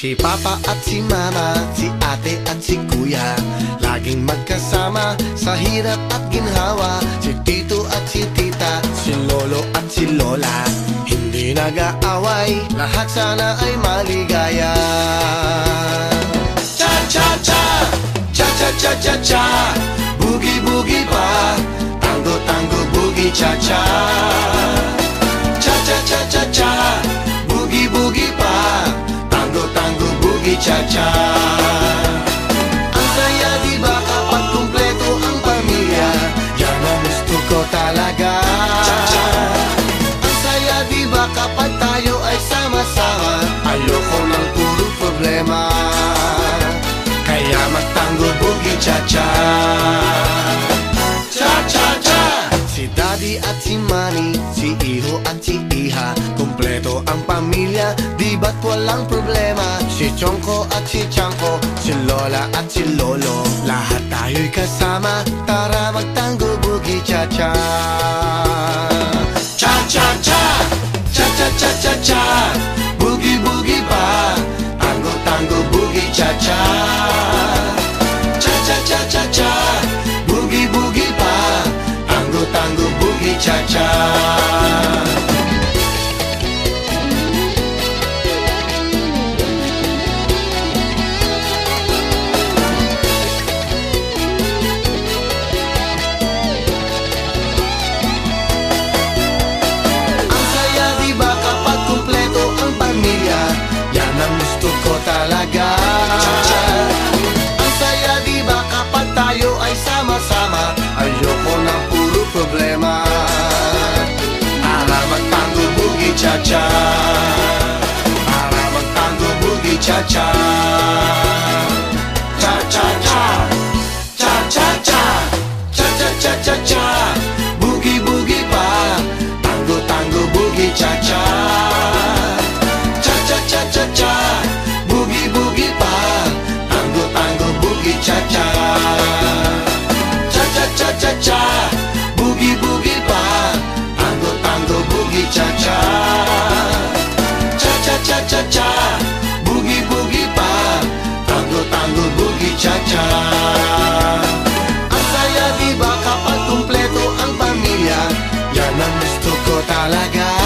Si Papa at si Mama, si Ate at si Kuya. Laging magkasama sa hirap at ginhawa. Si Tito at si Tita, si Lolo at si Lola. Hindi nag-aaway, lahat sana ay maligaya. Cha-cha-cha, cha-cha-cha-cha-cha. Boogie-boogie pa, tango-tango boogie-cha-cha Cha-cha-cha-cha-cha, boogie-boogie pa cha-cha. Ang saya di ba kapag kumpleto ang pamilya? Yan ang gusto ko talaga. Ang saya di ba kapag tayo ay sama-sama? Ayoko ng puro problema. Kaya magtango, boogie, cha-cha. Cha-cha-cha Si daddy at si mami, si iho at si iha Kompleto ang pamilya, di ba't walang problema Si Chongko at si Changko, si Lola at si Lolo. Lahat tayo'y kasama, tara magtango boogie cha-cha. Cha-cha-cha, cha-cha-cha-cha-cha boogie cha-cha Para magtango boogie gusto ko talaga